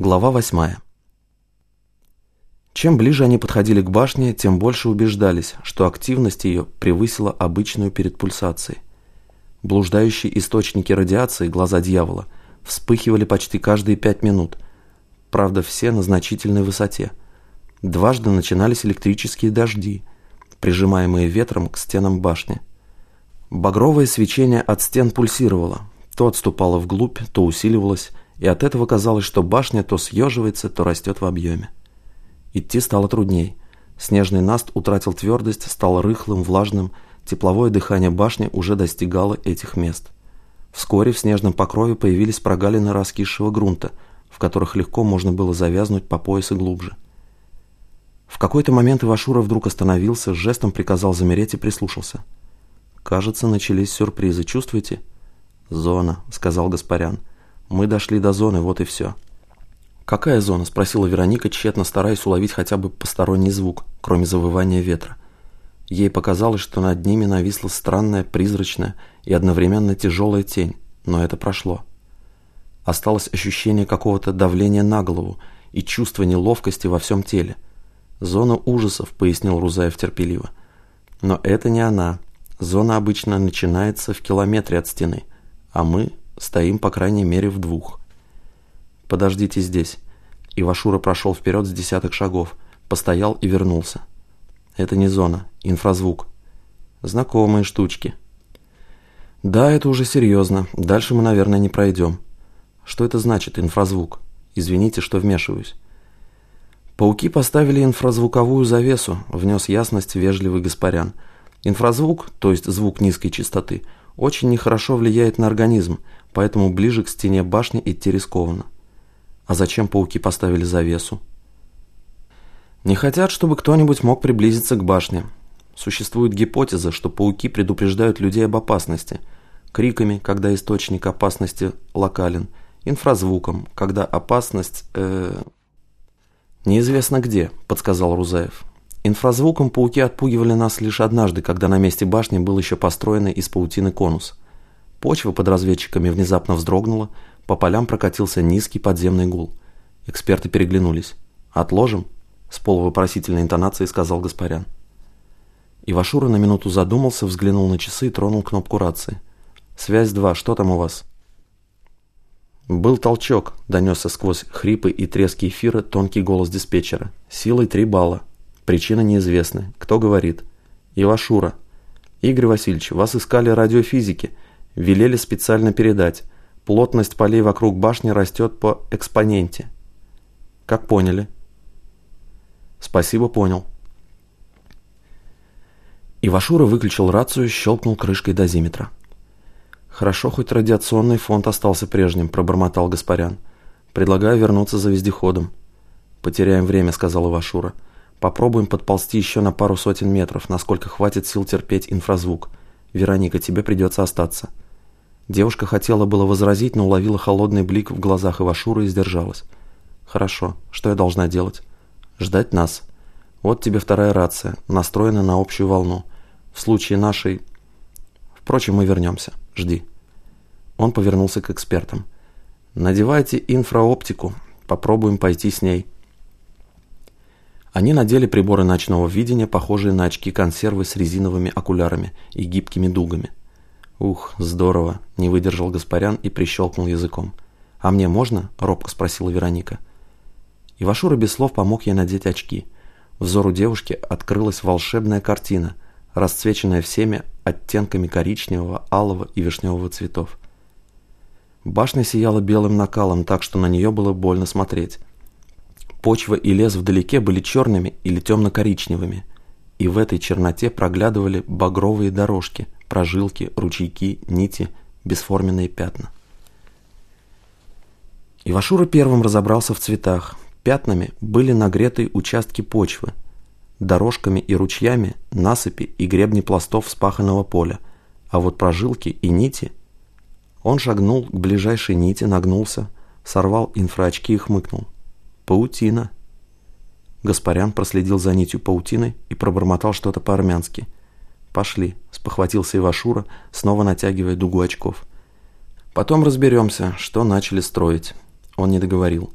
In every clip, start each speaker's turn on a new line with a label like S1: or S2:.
S1: Глава 8. Чем ближе они подходили к башне, тем больше убеждались, что активность ее превысила обычную перед пульсацией. Блуждающие источники радиации, глаза дьявола, вспыхивали почти каждые пять минут, правда все на значительной высоте. Дважды начинались электрические дожди, прижимаемые ветром к стенам башни. Багровое свечение от стен пульсировало, то отступало вглубь, то усиливалось, и от этого казалось, что башня то съеживается, то растет в объеме. Идти стало трудней. Снежный наст утратил твердость, стал рыхлым, влажным, тепловое дыхание башни уже достигало этих мест. Вскоре в снежном покрове появились прогалины раскисшего грунта, в которых легко можно было завязнуть по пояс и глубже. В какой-то момент Ивашура вдруг остановился, жестом приказал замереть и прислушался. «Кажется, начались сюрпризы, чувствуете?» «Зона», — сказал Гаспарян. Мы дошли до зоны, вот и все. «Какая зона?» – спросила Вероника, тщетно стараясь уловить хотя бы посторонний звук, кроме завывания ветра. Ей показалось, что над ними нависла странная, призрачная и одновременно тяжелая тень, но это прошло. Осталось ощущение какого-то давления на голову и чувство неловкости во всем теле. «Зона ужасов», – пояснил Рузаев терпеливо. «Но это не она. Зона обычно начинается в километре от стены, а мы Стоим, по крайней мере, в двух. Подождите здесь. Ивашура прошел вперед с десяток шагов, постоял и вернулся. Это не зона, инфразвук. Знакомые штучки. Да, это уже серьезно. Дальше мы, наверное, не пройдем. Что это значит, инфразвук? Извините, что вмешиваюсь. Пауки поставили инфразвуковую завесу, внес ясность вежливый Гаспарян. Инфразвук, то есть звук низкой частоты, очень нехорошо влияет на организм, поэтому ближе к стене башни идти рискованно. А зачем пауки поставили завесу? Не хотят, чтобы кто-нибудь мог приблизиться к башне. Существует гипотеза, что пауки предупреждают людей об опасности. Криками, когда источник опасности локален. Инфразвуком, когда опасность... Э... «Неизвестно где», – подсказал Рузаев. Инфразвуком пауки отпугивали нас лишь однажды, когда на месте башни был еще построенный из паутины конус – Почва под разведчиками внезапно вздрогнула, по полям прокатился низкий подземный гул. Эксперты переглянулись. «Отложим?» – с полувопросительной интонацией сказал Гаспарян. Ивашура на минуту задумался, взглянул на часы и тронул кнопку рации. «Связь 2, что там у вас?» «Был толчок», – донесся сквозь хрипы и трески эфира тонкий голос диспетчера. «Силой 3 балла. Причина неизвестна. Кто говорит?» «Ивашура». «Игорь Васильевич, вас искали радиофизики. Велели специально передать. Плотность полей вокруг башни растет по экспоненте. Как поняли? Спасибо, понял. Ивашура выключил рацию, щелкнул крышкой дозиметра. «Хорошо, хоть радиационный фонд остался прежним», – пробормотал Гаспарян. «Предлагаю вернуться за вездеходом». «Потеряем время», – сказал Ивашура. «Попробуем подползти еще на пару сотен метров, насколько хватит сил терпеть инфразвук. Вероника, тебе придется остаться». Девушка хотела было возразить, но уловила холодный блик в глазах Ивашура и сдержалась. «Хорошо. Что я должна делать?» «Ждать нас. Вот тебе вторая рация, настроена на общую волну. В случае нашей... Впрочем, мы вернемся. Жди». Он повернулся к экспертам. «Надевайте инфраоптику. Попробуем пойти с ней». Они надели приборы ночного видения, похожие на очки консервы с резиновыми окулярами и гибкими дугами. «Ух, здорово!» – не выдержал Гаспарян и прищелкнул языком. «А мне можно?» – робко спросила Вероника. Ивашура без слов помог ей надеть очки. Взору девушки открылась волшебная картина, расцвеченная всеми оттенками коричневого, алого и вишневого цветов. Башня сияла белым накалом, так что на нее было больно смотреть. Почва и лес вдалеке были черными или темно-коричневыми, и в этой черноте проглядывали багровые дорожки – прожилки, ручейки, нити, бесформенные пятна. Ивашура первым разобрался в цветах. Пятнами были нагреты участки почвы, дорожками и ручьями насыпи и гребни пластов вспаханного поля, а вот прожилки и нити... Он шагнул к ближайшей нити, нагнулся, сорвал инфраочки и хмыкнул. «Паутина!» Гаспарян проследил за нитью паутины и пробормотал что-то по-армянски – «Пошли», – спохватился Ивашура, снова натягивая дугу очков. «Потом разберемся, что начали строить». Он не договорил.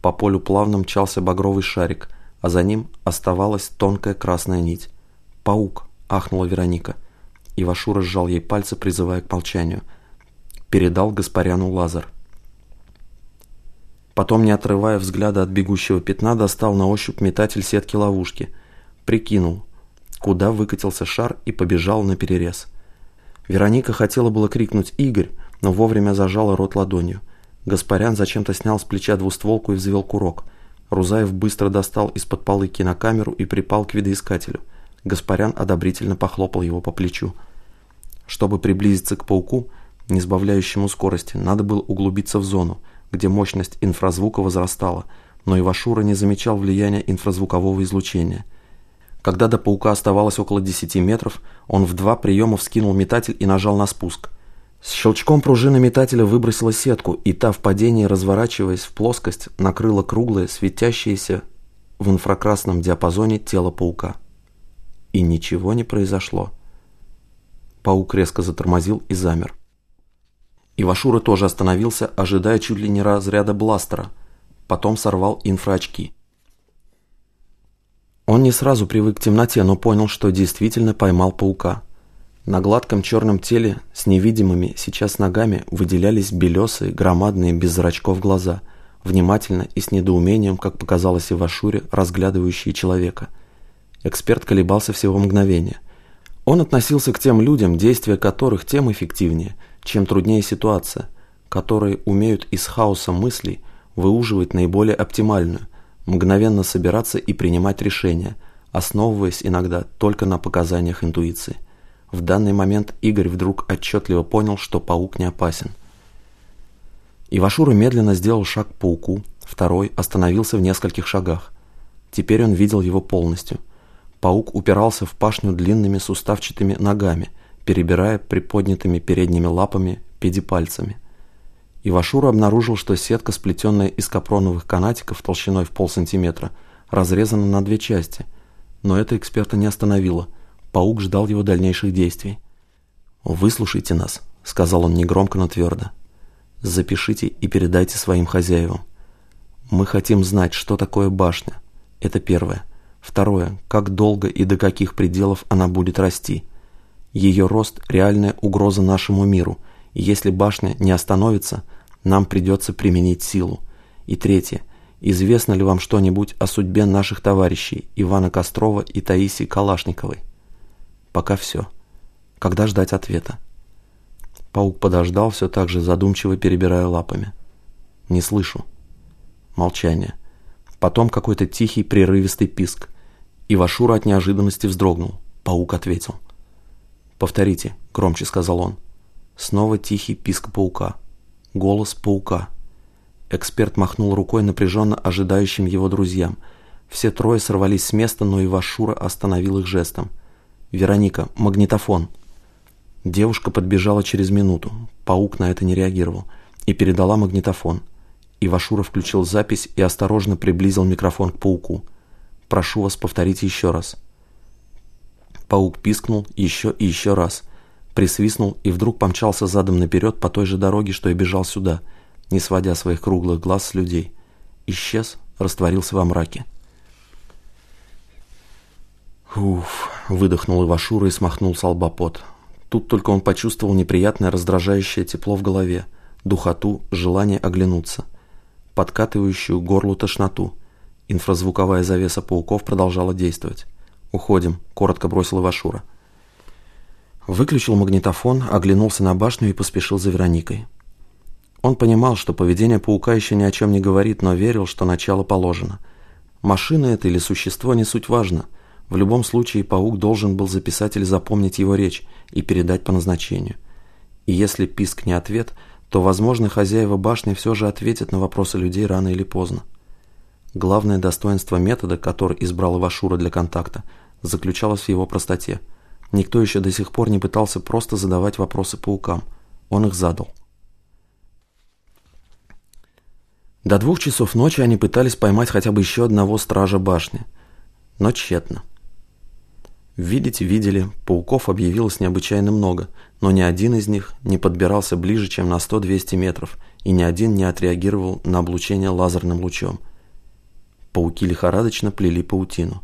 S1: По По полю плавно мчался багровый шарик, а за ним оставалась тонкая красная нить. «Паук!» – ахнула Вероника. Ивашура сжал ей пальцы, призывая к молчанию. Передал Гаспаряну лазер. Потом, не отрывая взгляда от бегущего пятна, достал на ощупь метатель сетки ловушки. Прикинул, куда выкатился шар и побежал на перерез. Вероника хотела было крикнуть «Игорь!», но вовремя зажала рот ладонью. Гаспарян зачем-то снял с плеча двустволку и взвел курок. Рузаев быстро достал из-под полы кинокамеру и припал к видоискателю. Гаспарян одобрительно похлопал его по плечу. Чтобы приблизиться к пауку, не сбавляющему скорости, надо было углубиться в зону, где мощность инфразвука возрастала, но Ивашура не замечал влияния инфразвукового излучения. Когда до паука оставалось около 10 метров, он в два приема вскинул метатель и нажал на спуск. С щелчком пружина метателя выбросила сетку, и та в падении, разворачиваясь в плоскость, накрыла круглое, светящееся в инфракрасном диапазоне тело паука. И ничего не произошло. Паук резко затормозил и замер. Ивашура тоже остановился, ожидая чуть ли не разряда бластера. Потом сорвал инфраочки. Он не сразу привык к темноте, но понял, что действительно поймал паука. На гладком черном теле с невидимыми сейчас ногами выделялись белесые, громадные, без зрачков глаза, внимательно и с недоумением, как показалось Ивашуре, разглядывающие человека. Эксперт колебался всего мгновения. Он относился к тем людям, действия которых тем эффективнее, чем труднее ситуация, которые умеют из хаоса мыслей выуживать наиболее оптимальную, мгновенно собираться и принимать решения, основываясь иногда только на показаниях интуиции. В данный момент Игорь вдруг отчетливо понял, что паук не опасен. Ивашура медленно сделал шаг к пауку, второй остановился в нескольких шагах. Теперь он видел его полностью. Паук упирался в пашню длинными суставчатыми ногами, перебирая приподнятыми передними лапами педипальцами. Ивашура обнаружил, что сетка, сплетенная из капроновых канатиков толщиной в полсантиметра, разрезана на две части. Но это эксперта не остановило – Паук ждал его дальнейших действий. «Выслушайте нас», — сказал он негромко, но твердо. «Запишите и передайте своим хозяевам. Мы хотим знать, что такое башня. Это первое. Второе. Как долго и до каких пределов она будет расти. Ее рост – реальная угроза нашему миру, если башня не остановится, нам придется применить силу. И третье. Известно ли вам что-нибудь о судьбе наших товарищей Ивана Кострова и Таисии Калашниковой? Пока все. Когда ждать ответа? Паук подождал, все так же задумчиво перебирая лапами. Не слышу. Молчание. Потом какой-то тихий прерывистый писк. И Вашура от неожиданности вздрогнул. Паук ответил. «Повторите», — громче сказал он. Снова тихий писк паука. Голос паука. Эксперт махнул рукой напряженно ожидающим его друзьям. Все трое сорвались с места, но Ивашура остановил их жестом. «Вероника, магнитофон!» Девушка подбежала через минуту, паук на это не реагировал, и передала магнитофон. Ивашура включил запись и осторожно приблизил микрофон к пауку. «Прошу вас, повторите еще раз». Паук пискнул еще и еще раз, присвистнул и вдруг помчался задом наперед по той же дороге, что и бежал сюда, не сводя своих круглых глаз с людей. Исчез, растворился во мраке. Уф, выдохнул Ивашура и смахнул с лба пот. Тут только он почувствовал неприятное раздражающее тепло в голове, духоту, желание оглянуться, подкатывающую горлу тошноту. Инфразвуковая завеса пауков продолжала действовать. «Уходим», — коротко бросил Ивашура. Выключил магнитофон, оглянулся на башню и поспешил за Вероникой. Он понимал, что поведение паука еще ни о чем не говорит, но верил, что начало положено. Машина это или существо не суть важно — в любом случае паук должен был записать или запомнить его речь и передать по назначению. И если писк не ответ, то, возможно, хозяева башни все же ответят на вопросы людей рано или поздно. Главное достоинство метода, который избрал Ивашура для контакта, заключалось в его простоте. Никто еще до сих пор не пытался просто задавать вопросы паукам. Он их задал. До двух часов ночи они пытались поймать хотя бы еще одного стража башни, но тщетно. Видите, видели, пауков объявилось необычайно много, но ни один из них не подбирался ближе, чем на 100-200 метров, и ни один не отреагировал на облучение лазерным лучом. Пауки лихорадочно плели паутину.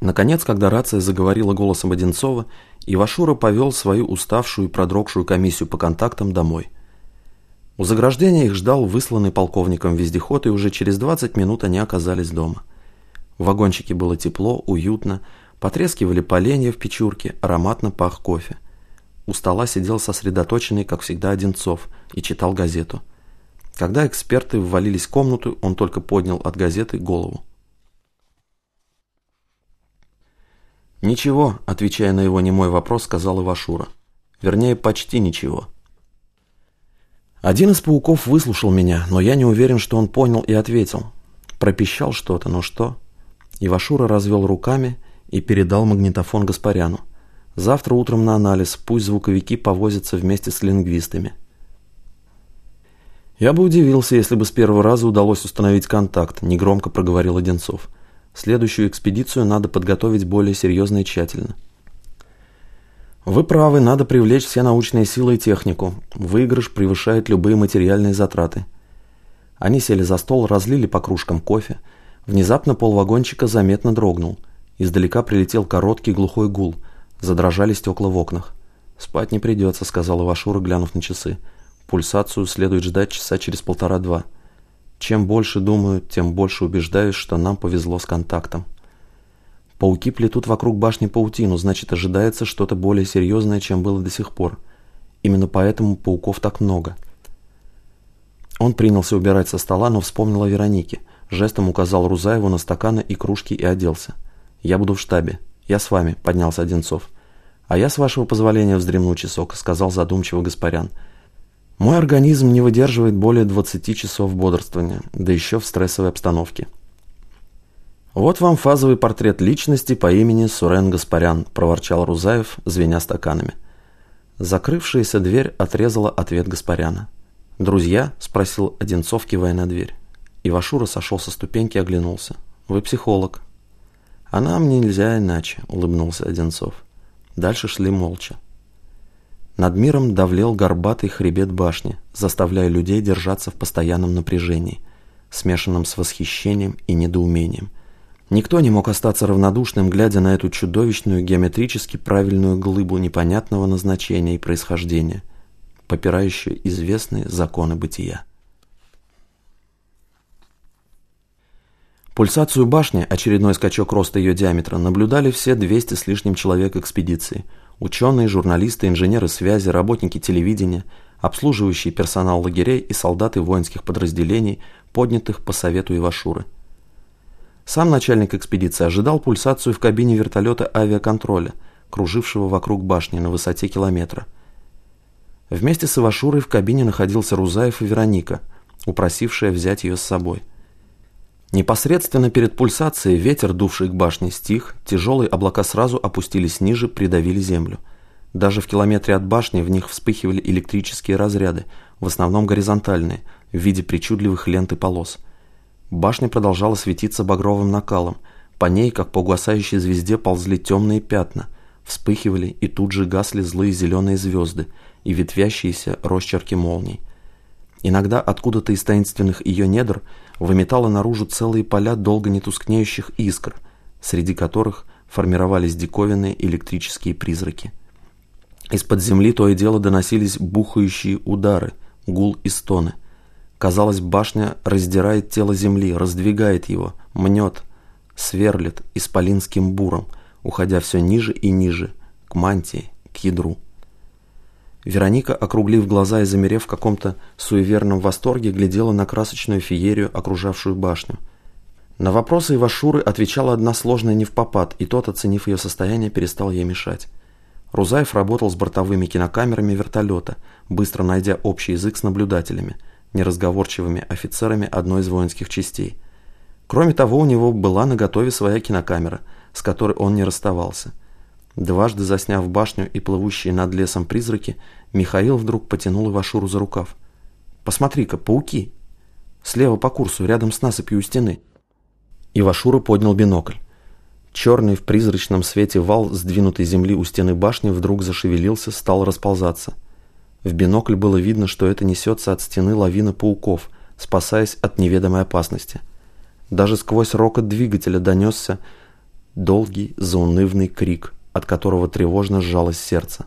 S1: Наконец, когда рация заговорила голосом Одинцова, Ивашура повел свою уставшую и продрогшую комиссию по контактам домой. У заграждения их ждал высланный полковником вездеход, и уже через 20 минут они оказались дома. В вагончике было тепло, уютно, потрескивали поленья в печурке, ароматно пах кофе. У стола сидел сосредоточенный, как всегда, Одинцов и читал газету. Когда эксперты ввалились в комнату, он только поднял от газеты голову. «Ничего», – отвечая на его немой вопрос, сказал Ивашура. «Вернее, почти ничего». Один из пауков выслушал меня, но я не уверен, что он понял и ответил. Пропищал что-то, но что? Ивашура развел руками и передал магнитофон Гаспаряну. Завтра утром на анализ, пусть звуковики повозятся вместе с лингвистами. Я бы удивился, если бы с первого раза удалось установить контакт, негромко проговорил Одинцов. Следующую экспедицию надо подготовить более серьезно и тщательно. Вы правы, надо привлечь все научные силы и технику. Выигрыш превышает любые материальные затраты. Они сели за стол, разлили по кружкам кофе. Внезапно полвагончика заметно дрогнул. Издалека прилетел короткий глухой гул. Задрожали стекла в окнах. «Спать не придется», — сказал Ивашура, глянув на часы. «Пульсацию следует ждать часа через полтора-два». Чем больше думаю, тем больше убеждаюсь, что нам повезло с контактом. Пауки плетут вокруг башни паутину, значит ожидается что-то более серьезное, чем было до сих пор. Именно поэтому пауков так много. Он принялся убирать со стола, но вспомнил о Веронике. Жестом указал Рузаеву на стаканы и кружки и оделся. «Я буду в штабе. Я с вами», — поднялся Одинцов. «А я, с вашего позволения, вздремну часок», — сказал задумчиво Гаспарян. Мой организм не выдерживает более 20 часов бодрствования, да еще в стрессовой обстановке. «Вот вам фазовый портрет личности по имени Сурен Гаспарян», – проворчал Рузаев, звеня стаканами. Закрывшаяся дверь отрезала ответ Гаспаряна. «Друзья?» – спросил Одинцов, кивая на дверь. Ивашура сошел со ступеньки и оглянулся. «Вы психолог». «А нам нельзя иначе», – улыбнулся Одинцов. Дальше шли молча. Над миром давлел горбатый хребет башни, заставляя людей держаться в постоянном напряжении, смешанном с восхищением и недоумением. Никто не мог остаться равнодушным, глядя на эту чудовищную геометрически правильную глыбу непонятного назначения и происхождения, попирающую известные законы бытия. Пульсацию башни, очередной скачок роста ее диаметра, наблюдали все 200 с лишним человек экспедиции – Ученые, журналисты, инженеры связи, работники телевидения, обслуживающий персонал лагерей и солдаты воинских подразделений, поднятых по совету Ивашуры. Сам начальник экспедиции ожидал пульсацию в кабине вертолета авиаконтроля, кружившего вокруг башни на высоте километра. Вместе с Ивашурой в кабине находился Рузаев и Вероника, упросившая взять ее с собой – Непосредственно перед пульсацией ветер, дувший к башне, стих, тяжелые облака сразу опустились ниже, придавили землю. Даже в километре от башни в них вспыхивали электрические разряды, в основном горизонтальные, в виде причудливых лент и полос. Башня продолжала светиться багровым накалом, по ней, как по угасающей звезде, ползли темные пятна, вспыхивали и тут же гасли злые зеленые звезды и ветвящиеся росчерки молний. Иногда откуда-то из таинственных ее недр – выметала наружу целые поля долго не искр, среди которых формировались диковинные электрические призраки. Из-под земли то и дело доносились бухающие удары, гул и стоны. Казалось, башня раздирает тело земли, раздвигает его, мнет, сверлит исполинским буром, уходя все ниже и ниже, к мантии, к ядру. Вероника, округлив глаза и замерев в каком-то суеверном восторге, глядела на красочную феерию, окружавшую башню. На вопросы Ивашуры отвечала односложная не в попад, и тот, оценив ее состояние, перестал ей мешать. Рузаев работал с бортовыми кинокамерами вертолета, быстро найдя общий язык с наблюдателями, неразговорчивыми офицерами одной из воинских частей. Кроме того, у него была наготове своя кинокамера, с которой он не расставался. Дважды засняв башню и плывущие над лесом призраки, Михаил вдруг потянул Ивашуру за рукав. «Посмотри-ка, пауки! Слева по курсу, рядом с насыпью у стены». Ивашура поднял бинокль. Черный в призрачном свете вал сдвинутой земли у стены башни вдруг зашевелился, стал расползаться. В бинокль было видно, что это несется от стены лавина пауков, спасаясь от неведомой опасности. Даже сквозь рокот двигателя донесся долгий заунывный крик, от которого тревожно сжалось сердце.